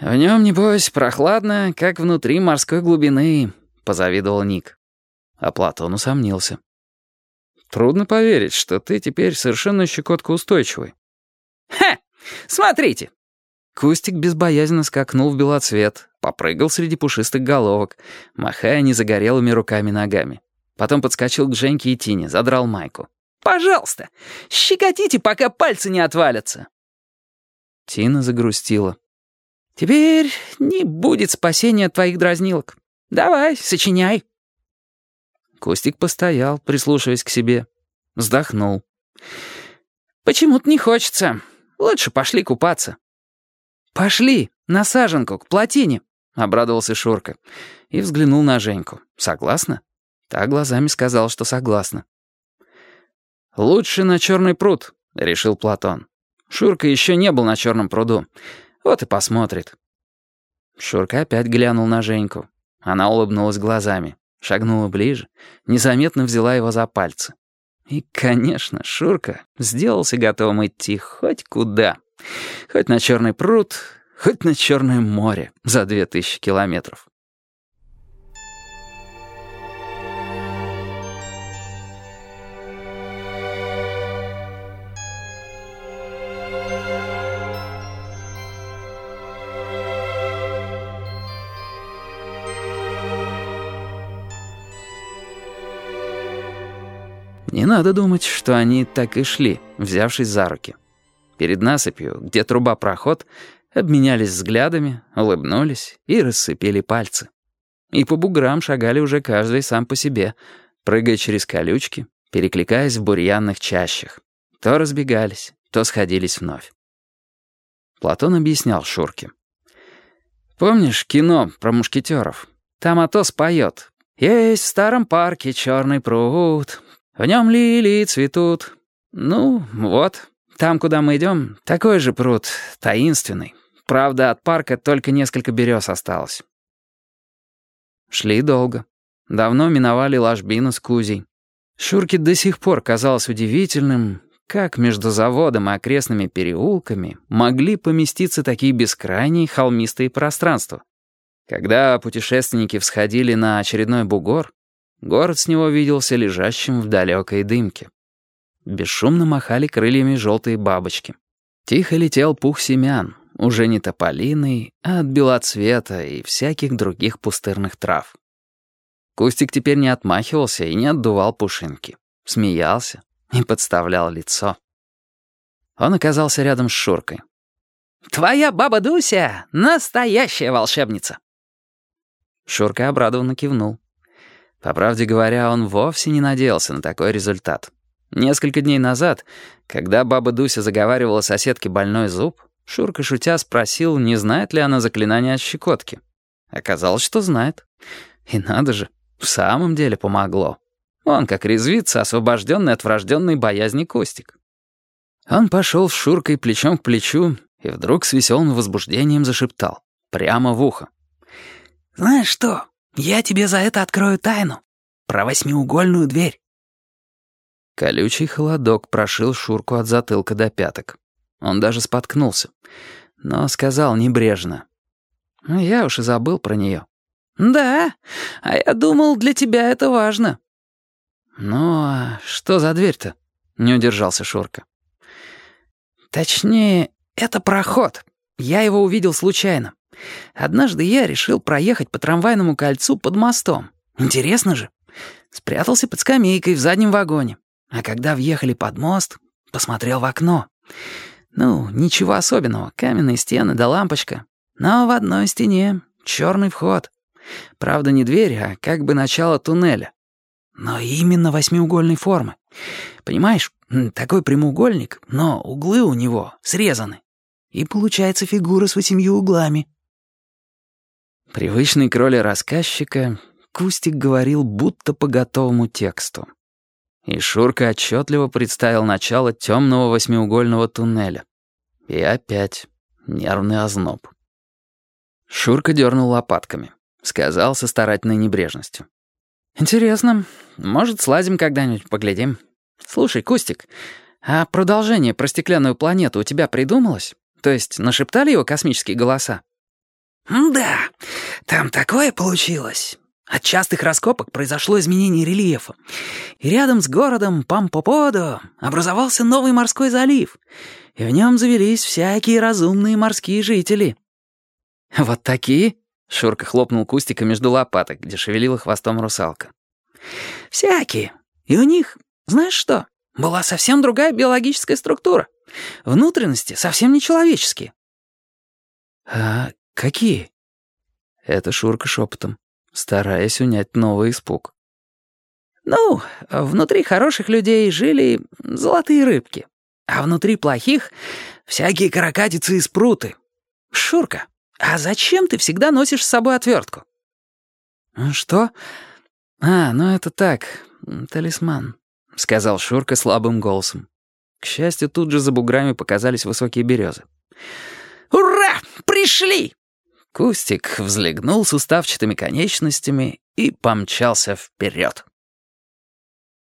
«В нем, небось, прохладно, как внутри морской глубины», — позавидовал Ник. А Платон усомнился. «Трудно поверить, что ты теперь совершенно щекоткоустойчивый». «Ха! Смотрите!» Кустик безбоязненно скакнул в белоцвет, попрыгал среди пушистых головок, махая незагорелыми руками-ногами. Потом подскочил к Женьке и Тине, задрал майку. «Пожалуйста, щекотите, пока пальцы не отвалятся». Тина загрустила. «Теперь не будет спасения от твоих дразнилок. Давай, сочиняй». Кустик постоял, прислушиваясь к себе. Вздохнул. «Почему-то не хочется. Лучше пошли купаться». «Пошли, на саженку, к плотине», — обрадовался Шурка. И взглянул на Женьку. «Согласна?» Та глазами сказала, что согласна. «Лучше на черный пруд», — решил Платон. Шурка еще не был на черном пруду. Вот и посмотрит. Шурка опять глянул на Женьку. Она улыбнулась глазами, шагнула ближе, незаметно взяла его за пальцы. И, конечно, Шурка сделался готовым идти хоть куда. Хоть на черный пруд, хоть на черное море за две тысячи километров. Не надо думать, что они так и шли, взявшись за руки. Перед насыпью, где труба проход, обменялись взглядами, улыбнулись и рассыпили пальцы. И по буграм шагали уже каждый сам по себе, прыгая через колючки, перекликаясь в бурьянных чащах. То разбегались, то сходились вновь. Платон объяснял Шурке. «Помнишь кино про мушкетеров? Там Атос поет. «Есть в старом парке черный пруд, в нем лилии цветут. Ну, вот, там, куда мы идем, такой же пруд, таинственный. Правда, от парка только несколько берез осталось. Шли долго. Давно миновали ложбину с Кузей. Шурке до сих пор казалось удивительным, как между заводом и окрестными переулками могли поместиться такие бескрайние холмистые пространства. Когда путешественники всходили на очередной бугор, Город с него виделся лежащим в далекой дымке. Бесшумно махали крыльями желтые бабочки. Тихо летел пух семян, уже не тополиный, а от белоцвета и всяких других пустырных трав. Кустик теперь не отмахивался и не отдувал пушинки. Смеялся и подставлял лицо. Он оказался рядом с Шуркой. «Твоя баба Дуся — настоящая волшебница!» Шурка обрадованно кивнул. По правде говоря, он вовсе не надеялся на такой результат. Несколько дней назад, когда баба Дуся заговаривала соседке больной зуб, Шурка шутя спросил, не знает ли она заклинания от щекотки. Оказалось, что знает. И надо же, в самом деле помогло. Он, как резвится, освобожденный от врожденной боязни Костик. Он пошел с Шуркой плечом к плечу и вдруг с веселым возбуждением зашептал. Прямо в ухо. «Знаешь что? Я тебе за это открою тайну. Про восьмиугольную дверь». Колючий холодок прошил Шурку от затылка до пяток. Он даже споткнулся. Но сказал небрежно. «Ну, «Я уж и забыл про нее». «Да, а я думал, для тебя это важно». «Ну, а что за дверь-то?» — не удержался Шурка. «Точнее, это проход. Я его увидел случайно. Однажды я решил проехать по трамвайному кольцу под мостом. Интересно же. Спрятался под скамейкой в заднем вагоне. А когда въехали под мост, посмотрел в окно. Ну, ничего особенного, каменные стены да лампочка. Но в одной стене черный вход. Правда, не дверь, а как бы начало туннеля. Но именно восьмиугольной формы. Понимаешь, такой прямоугольник, но углы у него срезаны. И получается фигура с восемью углами. Привычный к роли рассказчика, Кустик говорил будто по готовому тексту. И Шурка отчетливо представил начало темного восьмиугольного туннеля. И опять нервный озноб. Шурка дернул лопатками. Сказал со старательной небрежностью. «Интересно. Может, слазим когда-нибудь, поглядим. Слушай, Кустик, а продолжение про стеклянную планету у тебя придумалось? То есть нашептали его космические голоса?» «Да, там такое получилось. От частых раскопок произошло изменение рельефа. И рядом с городом Пампоподо образовался новый морской залив, и в нем завелись всякие разумные морские жители». «Вот такие?» — Шурка хлопнул Кустика между лопаток, где шевелила хвостом русалка. «Всякие. И у них, знаешь что, была совсем другая биологическая структура. Внутренности совсем не человеческие». «А какие?» Это Шурка шепотом, стараясь унять новый испуг. «Ну, внутри хороших людей жили золотые рыбки, а внутри плохих — всякие каракатицы и спруты. Шурка, а зачем ты всегда носишь с собой отвертку?» «Что? А, ну это так, талисман», — сказал Шурка слабым голосом. К счастью, тут же за буграми показались высокие березы. «Ура! Пришли!» Кустик взлегнул суставчатыми конечностями и помчался вперед.